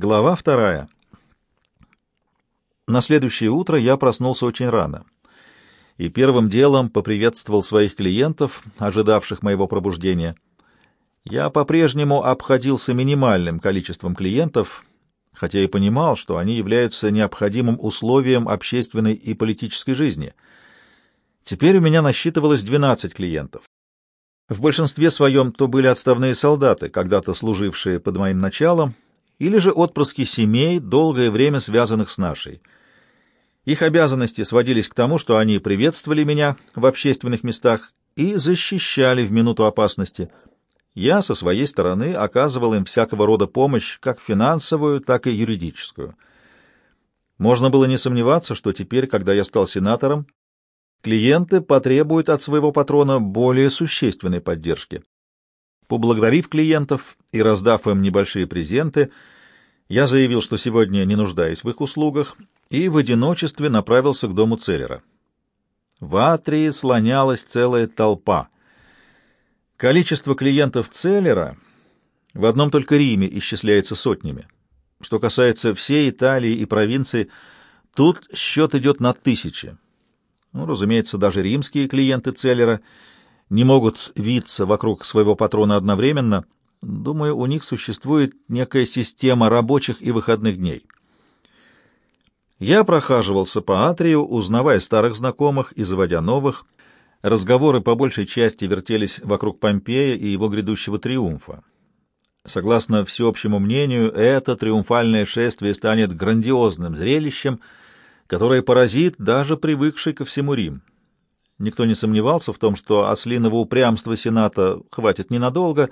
Глава вторая. На следующее утро я проснулся очень рано и первым делом поприветствовал своих клиентов, ожидавших моего пробуждения. Я по-прежнему обходился минимальным количеством клиентов, хотя и понимал, что они являются необходимым условием общественной и политической жизни. Теперь у меня насчитывалось 12 клиентов. В большинстве своем то были отставные солдаты, когда-то служившие под моим началом, или же отпрыски семей, долгое время связанных с нашей. Их обязанности сводились к тому, что они приветствовали меня в общественных местах и защищали в минуту опасности. Я со своей стороны оказывал им всякого рода помощь, как финансовую, так и юридическую. Можно было не сомневаться, что теперь, когда я стал сенатором, клиенты потребуют от своего патрона более существенной поддержки. Поблагодарив клиентов и раздав им небольшие презенты, я заявил, что сегодня не нуждаюсь в их услугах, и в одиночестве направился к дому Целлера. В Атрии слонялась целая толпа. Количество клиентов Целлера в одном только Риме исчисляется сотнями. Что касается всей Италии и провинции, тут счет идет на тысячи. Ну, разумеется, даже римские клиенты Целлера — не могут виться вокруг своего патрона одновременно, думаю, у них существует некая система рабочих и выходных дней. Я прохаживался по Атрию, узнавая старых знакомых и заводя новых. Разговоры по большей части вертелись вокруг Помпея и его грядущего триумфа. Согласно всеобщему мнению, это триумфальное шествие станет грандиозным зрелищем, которое поразит даже привыкший ко всему Рим. Никто не сомневался в том, что ослиного упрямства Сената хватит ненадолго,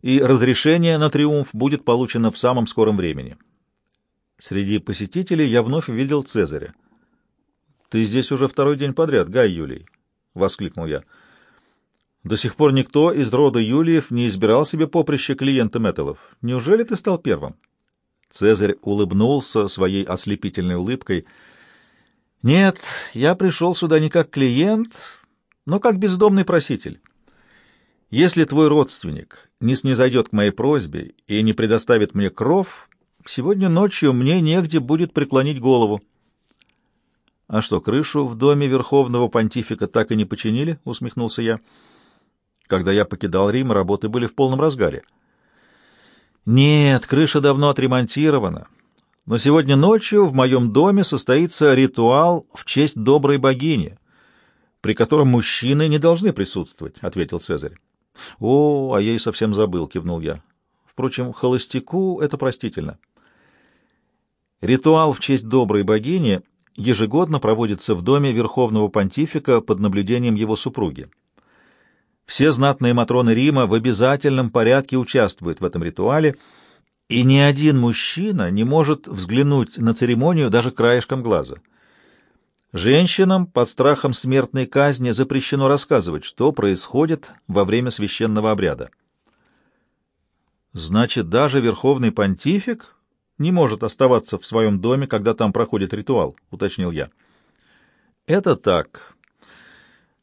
и разрешение на триумф будет получено в самом скором времени. Среди посетителей я вновь увидел Цезаря. «Ты здесь уже второй день подряд, Гай Юлий!» — воскликнул я. «До сих пор никто из рода Юлиев не избирал себе поприще клиента Мэттелов. Неужели ты стал первым?» Цезарь улыбнулся своей ослепительной улыбкой — нет, я пришел сюда не как клиент, но как бездомный проситель. Если твой родственник не снизойдет к моей просьбе и не предоставит мне кров, сегодня ночью мне негде будет преклонить голову. — А что, крышу в доме Верховного Понтифика так и не починили? — усмехнулся я. Когда я покидал Рим, работы были в полном разгаре. — Нет, крыша давно отремонтирована. Но сегодня ночью в моем доме состоится ритуал в честь доброй богини, при котором мужчины не должны присутствовать, — ответил Цезарь. — О, а я и совсем забыл, — кивнул я. Впрочем, холостяку это простительно. Ритуал в честь доброй богини ежегодно проводится в доме Верховного Понтифика под наблюдением его супруги. Все знатные матроны Рима в обязательном порядке участвуют в этом ритуале — и ни один мужчина не может взглянуть на церемонию даже краешком глаза. Женщинам под страхом смертной казни запрещено рассказывать, что происходит во время священного обряда. Значит, даже верховный понтифик не может оставаться в своем доме, когда там проходит ритуал, уточнил я. Это так.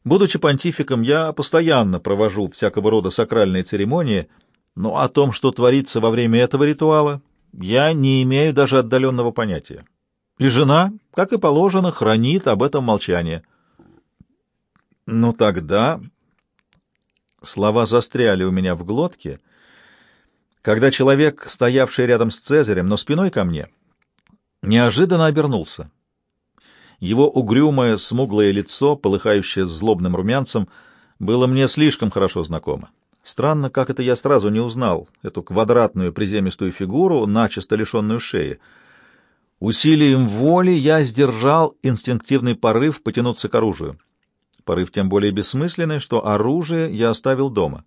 Будучи понтификом, я постоянно провожу всякого рода сакральные церемонии — но о том, что творится во время этого ритуала, я не имею даже отдаленного понятия. И жена, как и положено, хранит об этом молчание. Ну тогда... Слова застряли у меня в глотке, когда человек, стоявший рядом с Цезарем, но спиной ко мне, неожиданно обернулся. Его угрюмое, смуглое лицо, полыхающее злобным румянцем, было мне слишком хорошо знакомо. Странно, как это я сразу не узнал, эту квадратную приземистую фигуру, начисто лишенную шеи. Усилием воли я сдержал инстинктивный порыв потянуться к оружию. Порыв тем более бессмысленный, что оружие я оставил дома.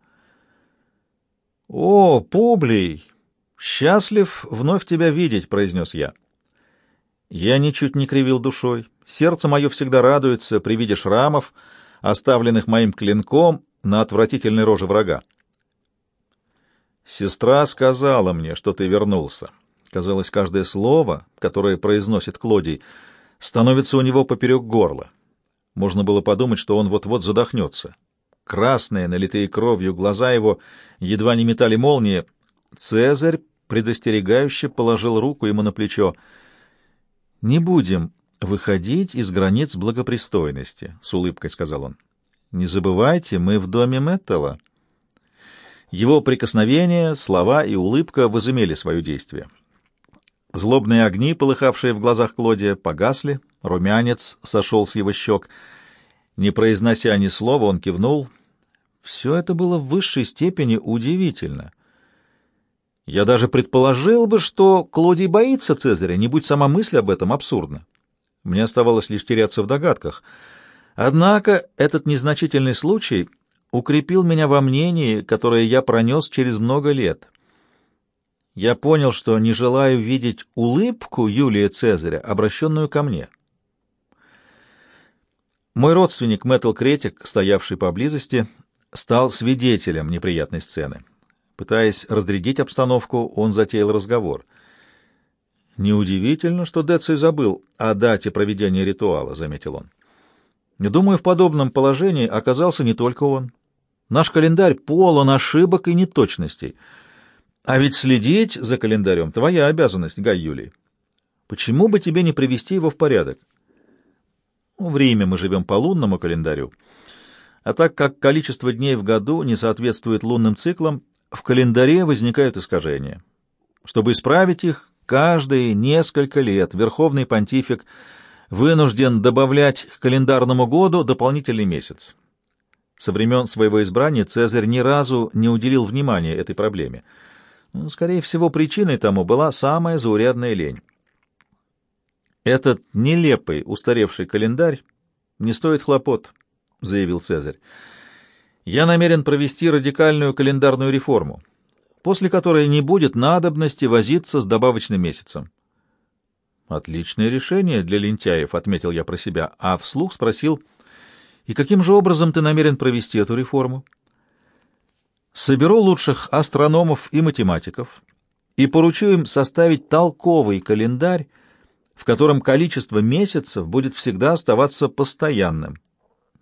— О, Публий! Счастлив вновь тебя видеть, — произнес я. Я ничуть не кривил душой. Сердце мое всегда радуется при виде шрамов, оставленных моим клинком на отвратительной роже врага. «Сестра сказала мне, что ты вернулся». Казалось, каждое слово, которое произносит Клодий, становится у него поперек горла. Можно было подумать, что он вот-вот задохнется. Красные, налитые кровью, глаза его едва не метали молнии. Цезарь предостерегающе положил руку ему на плечо. «Не будем выходить из границ благопристойности», — с улыбкой сказал он. «Не забывайте, мы в доме Мэттела». Его прикосновения, слова и улыбка возымели свое действие. Злобные огни, полыхавшие в глазах Клодия, погасли, румянец сошел с его щек. Не произнося ни слова, он кивнул. Все это было в высшей степени удивительно. Я даже предположил бы, что Клодий боится Цезаря, не будь сама мысль об этом абсурдна. Мне оставалось лишь теряться в догадках. Однако этот незначительный случай укрепил меня во мнении, которое я пронес через много лет — я понял, что не желаю видеть улыбку Юлия Цезаря, обращенную ко мне. Мой родственник Мэттл Кретик, стоявший поблизости, стал свидетелем неприятной сцены. Пытаясь разрядить обстановку, он затеял разговор. «Неудивительно, что Деций забыл о дате проведения ритуала», — заметил он. «Думаю, в подобном положении оказался не только он. Наш календарь полон ошибок и неточностей». А ведь следить за календарем — твоя обязанность, Гай Юлий. Почему бы тебе не привести его в порядок? Ну, в Риме мы живем по лунному календарю, а так как количество дней в году не соответствует лунным циклам, в календаре возникают искажения. Чтобы исправить их, каждые несколько лет Верховный Понтифик вынужден добавлять к календарному году дополнительный месяц. Со времен своего избрания Цезарь ни разу не уделил внимания этой проблеме — ну, скорее всего, причиной тому была самая заурядная лень. «Этот нелепый, устаревший календарь не стоит хлопот», — заявил Цезарь. «Я намерен провести радикальную календарную реформу, после которой не будет надобности возиться с добавочным месяцем». «Отличное решение для лентяев», — отметил я про себя, а вслух спросил, «И каким же образом ты намерен провести эту реформу?» Соберу лучших астрономов и математиков и поручу им составить толковый календарь, в котором количество месяцев будет всегда оставаться постоянным.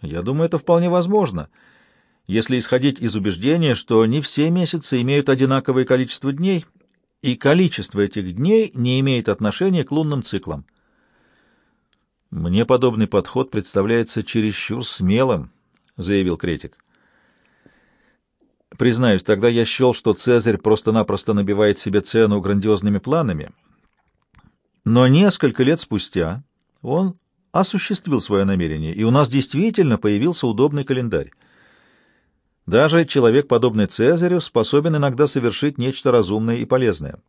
Я думаю, это вполне возможно, если исходить из убеждения, что не все месяцы имеют одинаковое количество дней, и количество этих дней не имеет отношения к лунным циклам. «Мне подобный подход представляется чересчур смелым», — заявил Кретик. Признаюсь, тогда я счел, что Цезарь просто-напросто набивает себе цену грандиозными планами. Но несколько лет спустя он осуществил свое намерение, и у нас действительно появился удобный календарь. Даже человек, подобный Цезарю, способен иногда совершить нечто разумное и полезное.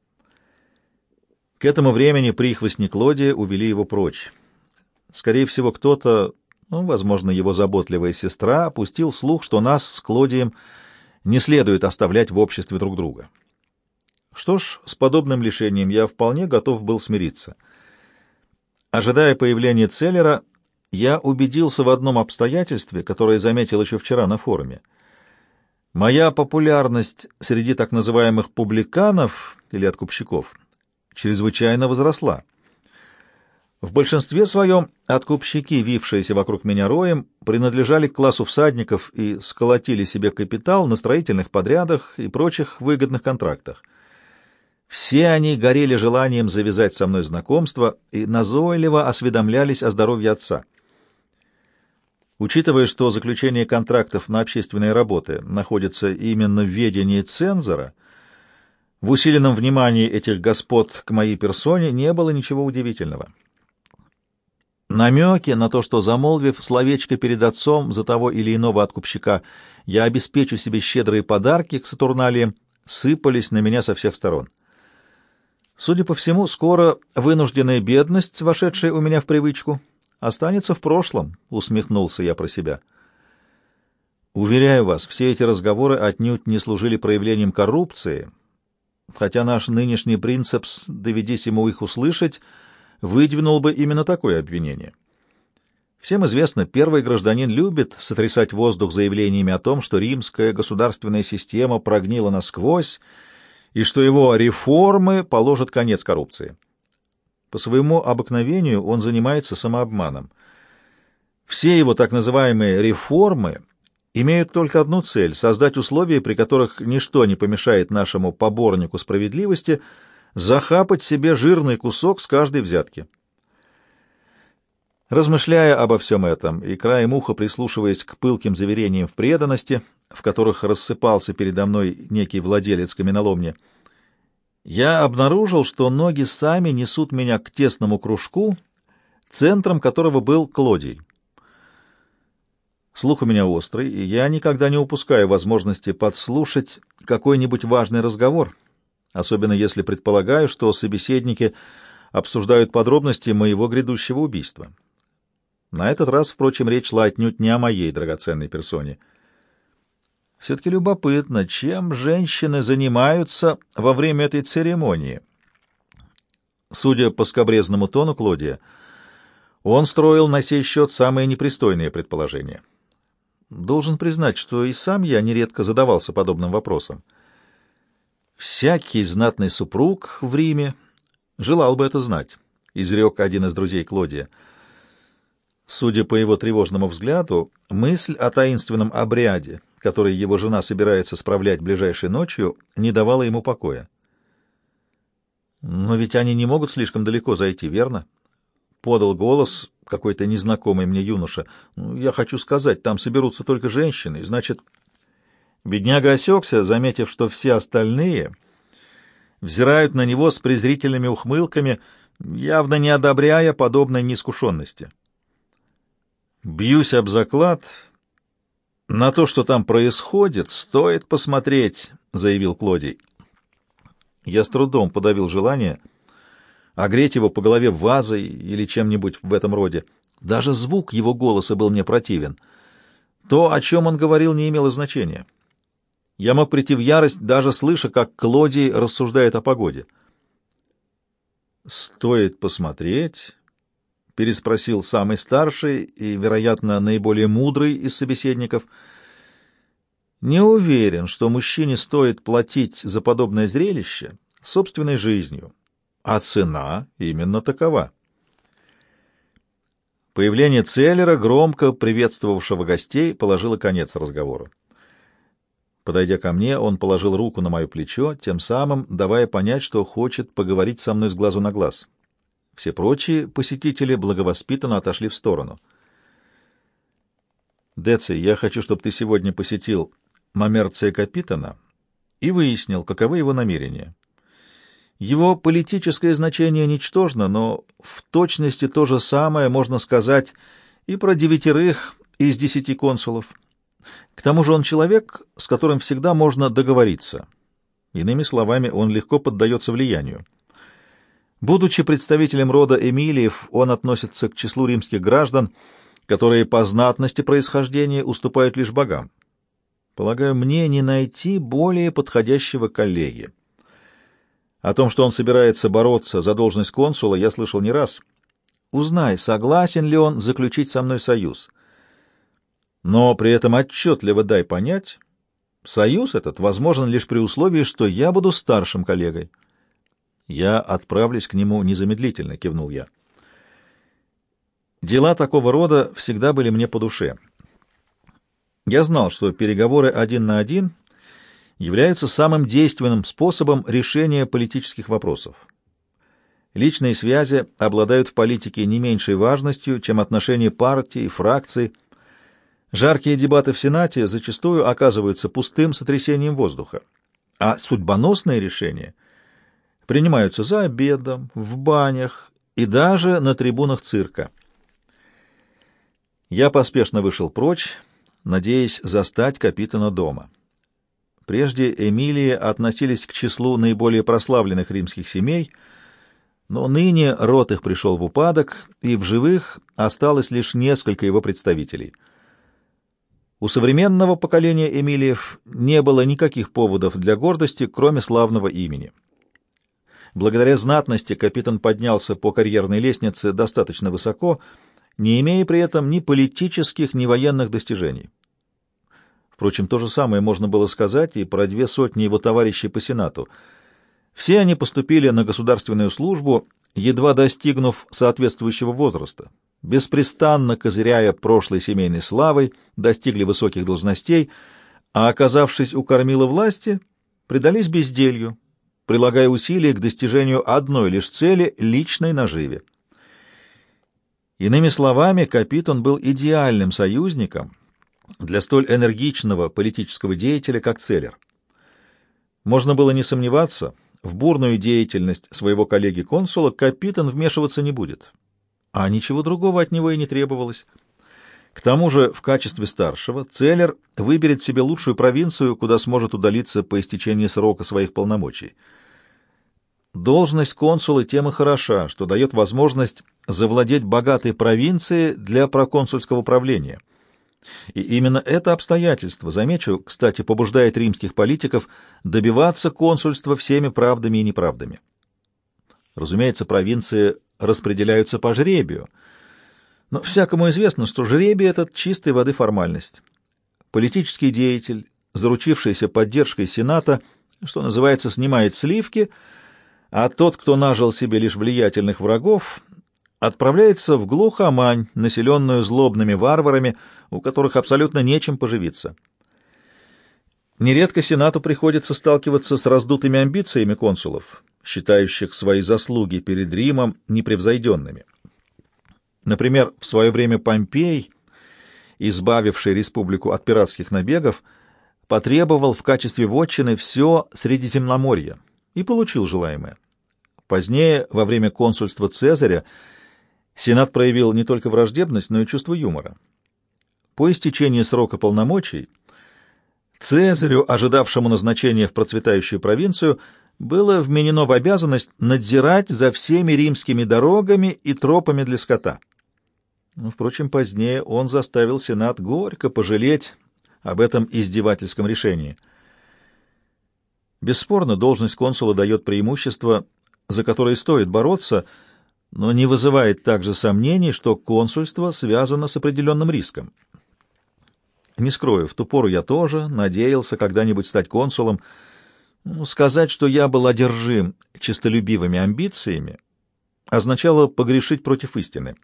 К этому времени прихвостни Клодия увели его прочь. Скорее всего, кто-то, ну, возможно, его заботливая сестра, опустил слух, что нас с Клодием — не следует оставлять в обществе друг друга. Что ж, с подобным лишением я вполне готов был смириться. Ожидая появления Целлера, я убедился в одном обстоятельстве, которое заметил еще вчера на форуме. Моя популярность среди так называемых публиканов или откупщиков чрезвычайно возросла. В большинстве своем откупщики, вившиеся вокруг меня роем, принадлежали к классу всадников и сколотили себе капитал на строительных подрядах и прочих выгодных контрактах. Все они горели желанием завязать со мной знакомство и назойливо осведомлялись о здоровье отца. Учитывая, что заключение контрактов на общественные работы находится именно в ведении цензора, в усиленном внимании этих господ к моей персоне не было ничего удивительного. Намеки на то, что, замолвив словечко перед отцом за того или иного откупщика, я обеспечу себе щедрые подарки к Сатурналиям, сыпались на меня со всех сторон. Судя по всему, скоро вынужденная бедность, вошедшая у меня в привычку, останется в прошлом, — усмехнулся я про себя. Уверяю вас, все эти разговоры отнюдь не служили проявлением коррупции, хотя наш нынешний принцепс, доведись ему их услышать, — выдвинул бы именно такое обвинение. Всем известно, первый гражданин любит сотрясать воздух заявлениями о том, что римская государственная система прогнила насквозь и что его реформы положат конец коррупции. По своему обыкновению он занимается самообманом. Все его так называемые реформы имеют только одну цель — создать условия, при которых ничто не помешает нашему поборнику справедливости захапать себе жирный кусок с каждой взятки. Размышляя обо всем этом и краем уха прислушиваясь к пылким заверениям в преданности, в которых рассыпался передо мной некий владелец каменоломни, я обнаружил, что ноги сами несут меня к тесному кружку, центром которого был Клодий. Слух у меня острый, и я никогда не упускаю возможности подслушать какой-нибудь важный разговор, особенно если предполагаю, что собеседники обсуждают подробности моего грядущего убийства. На этот раз, впрочем, речь шла отнюдь не о моей драгоценной персоне. Все-таки любопытно, чем женщины занимаются во время этой церемонии. Судя по скобрезному тону Клодия, он строил на сей счет самые непристойные предположения. Должен признать, что и сам я нередко задавался подобным вопросом. «Всякий знатный супруг в Риме желал бы это знать», — изрек один из друзей Клодия — Судя по его тревожному взгляду, мысль о таинственном обряде, который его жена собирается справлять ближайшей ночью, не давала ему покоя. «Но ведь они не могут слишком далеко зайти, верно?» — подал голос какой-то незнакомый мне юноша. «Ну, «Я хочу сказать, там соберутся только женщины, значит...» Бедняга осекся, заметив, что все остальные взирают на него с презрительными ухмылками, явно не одобряя подобной неискушенности. Бьюсь об заклад. На то, что там происходит, стоит посмотреть, — заявил Клодий. Я с трудом подавил желание огреть его по голове вазой или чем-нибудь в этом роде. Даже звук его голоса был мне противен. То, о чем он говорил, не имело значения. Я мог прийти в ярость, даже слыша, как Клодий рассуждает о погоде. «Стоит посмотреть», — переспросил самый старший и, вероятно, наиболее мудрый из собеседников. «Не уверен, что мужчине стоит платить за подобное зрелище собственной жизнью, а цена именно такова». Появление Целлера, громко приветствовавшего гостей, положило конец разговору. Подойдя ко мне, он положил руку на мое плечо, тем самым давая понять, что хочет поговорить со мной с глазу на глаз. Все прочие посетители благовоспитанно отошли в сторону. «Деци, я хочу, чтобы ты сегодня посетил Мамерция Капитана и выяснил, каковы его намерения. Его политическое значение ничтожно, но в точности то же самое можно сказать и про девятерых из десяти консулов. К тому же он человек, с которым всегда можно договориться. Иными словами, он легко поддается влиянию. Будучи представителем рода Эмилиев, он относится к числу римских граждан, которые по знатности происхождения уступают лишь богам. Полагаю, мне не найти более подходящего коллеги. О том, что он собирается бороться за должность консула, я слышал не раз. Узнай, согласен ли он заключить со мной союз. Но при этом отчетливо дай понять, союз этот возможен лишь при условии, что я буду старшим коллегой. «Я отправлюсь к нему незамедлительно», — кивнул я. Дела такого рода всегда были мне по душе. Я знал, что переговоры один на один являются самым действенным способом решения политических вопросов. Личные связи обладают в политике не меньшей важностью, чем отношения партий, фракций. Жаркие дебаты в Сенате зачастую оказываются пустым сотрясением воздуха, а судьбоносные решения принимаются за обедом, в банях и даже на трибунах цирка. Я поспешно вышел прочь, надеясь застать капитана дома. Прежде Эмилии относились к числу наиболее прославленных римских семей, но ныне род их пришел в упадок, и в живых осталось лишь несколько его представителей. У современного поколения Эмилиев не было никаких поводов для гордости, кроме славного имени. Благодаря знатности капитан поднялся по карьерной лестнице достаточно высоко, не имея при этом ни политических, ни военных достижений. Впрочем, то же самое можно было сказать и про две сотни его товарищей по Сенату. Все они поступили на государственную службу, едва достигнув соответствующего возраста, беспрестанно козыряя прошлой семейной славой, достигли высоких должностей, а, оказавшись у кормила власти, предались безделью, прилагая усилия к достижению одной лишь цели — личной наживе. Иными словами, Капитон был идеальным союзником для столь энергичного политического деятеля, как Целлер. Можно было не сомневаться, в бурную деятельность своего коллеги-консула Капитон вмешиваться не будет, а ничего другого от него и не требовалось. К тому же, в качестве старшего, Целлер выберет себе лучшую провинцию, куда сможет удалиться по истечении срока своих полномочий. Должность консула тем и хороша, что дает возможность завладеть богатой провинцией для проконсульского правления. И именно это обстоятельство, замечу, кстати, побуждает римских политиков добиваться консульства всеми правдами и неправдами. Разумеется, провинции распределяются по жребию, но всякому известно, что жребий — это чистой воды формальность. Политический деятель, заручившийся поддержкой Сената, что называется, снимает сливки, а тот, кто нажил себе лишь влиятельных врагов, отправляется в глухомань, населенную злобными варварами, у которых абсолютно нечем поживиться. Нередко Сенату приходится сталкиваться с раздутыми амбициями консулов, считающих свои заслуги перед Римом непревзойденными. Например, в свое время Помпей, избавивший республику от пиратских набегов, потребовал в качестве вотчины все Средиземноморье и получил желаемое. Позднее, во время консульства Цезаря, Сенат проявил не только враждебность, но и чувство юмора. По истечении срока полномочий Цезарю, ожидавшему назначения в процветающую провинцию, было вменено в обязанность надзирать за всеми римскими дорогами и тропами для скота. Но, впрочем, позднее он заставил Сенат горько пожалеть об этом издевательском решении. Бесспорно, должность консула дает преимущество, за которое стоит бороться — но не вызывает также сомнений, что консульство связано с определенным риском. Не скрою, в ту пору я тоже надеялся когда-нибудь стать консулом. Ну, сказать, что я был одержим честолюбивыми амбициями, означало погрешить против истины.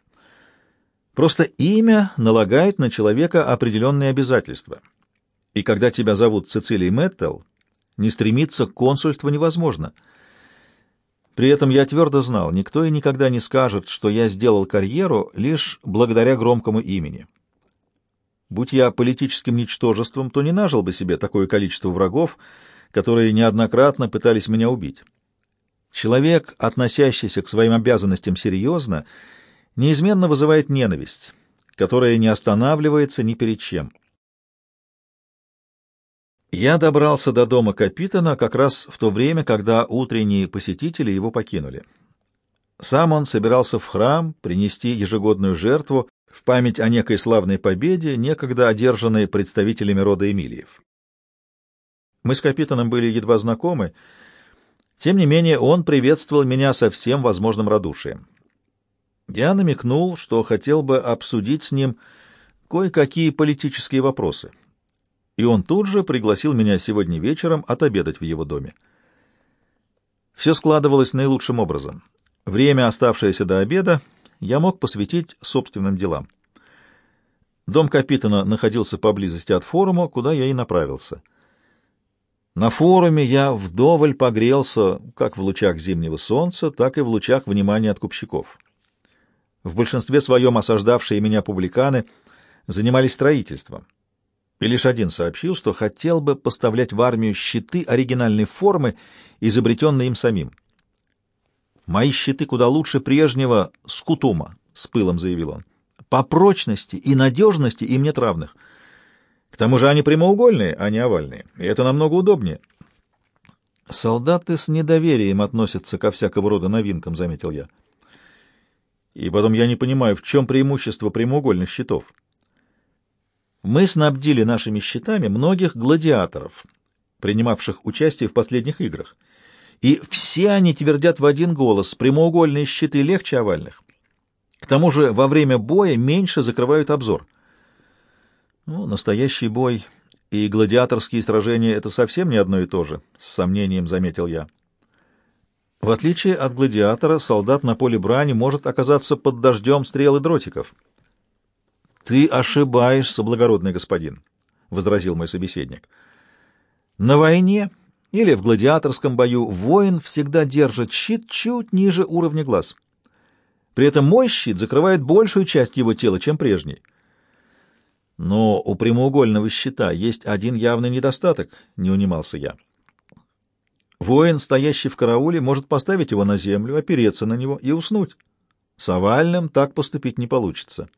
Просто имя налагает на человека определенные обязательства. И когда тебя зовут Цицилий Мэттел, не стремиться к консульству невозможно — при этом я твердо знал, никто и никогда не скажет, что я сделал карьеру лишь благодаря громкому имени. Будь я политическим ничтожеством, то не нажил бы себе такое количество врагов, которые неоднократно пытались меня убить. Человек, относящийся к своим обязанностям серьезно, неизменно вызывает ненависть, которая не останавливается ни перед чем. Я добрался до дома Капитана как раз в то время, когда утренние посетители его покинули. Сам он собирался в храм принести ежегодную жертву в память о некой славной победе, некогда одержанной представителями рода Эмилиев. Мы с Капитаном были едва знакомы, тем не менее он приветствовал меня со всем возможным радушием. Я намекнул, что хотел бы обсудить с ним кое-какие политические вопросы — и он тут же пригласил меня сегодня вечером отобедать в его доме. Все складывалось наилучшим образом. Время, оставшееся до обеда, я мог посвятить собственным делам. Дом Капитана находился поблизости от форума, куда я и направился. На форуме я вдоволь погрелся как в лучах зимнего солнца, так и в лучах внимания откупщиков. В большинстве своем осаждавшие меня публиканы занимались строительством — и лишь один сообщил, что хотел бы поставлять в армию щиты оригинальной формы, изобретенные им самим. «Мои щиты куда лучше прежнего скутума», — с пылом заявил он. «По прочности и надежности им нет равных. К тому же они прямоугольные, а не овальные, и это намного удобнее». «Солдаты с недоверием относятся ко всякого рода новинкам», — заметил я. «И потом я не понимаю, в чем преимущество прямоугольных щитов». Мы снабдили нашими щитами многих гладиаторов, принимавших участие в последних играх. И все они твердят в один голос, прямоугольные щиты легче овальных. К тому же во время боя меньше закрывают обзор. Ну, настоящий бой и гладиаторские сражения — это совсем не одно и то же, — с сомнением заметил я. В отличие от гладиатора, солдат на поле брани может оказаться под дождем стрел и дротиков. «Ты ошибаешься, благородный господин», — возразил мой собеседник. «На войне или в гладиаторском бою воин всегда держит щит чуть ниже уровня глаз. При этом мой щит закрывает большую часть его тела, чем прежний». «Но у прямоугольного щита есть один явный недостаток», — не унимался я. Воин, стоящий в карауле, может поставить его на землю, опереться на него и уснуть. С овальным так поступить не получится.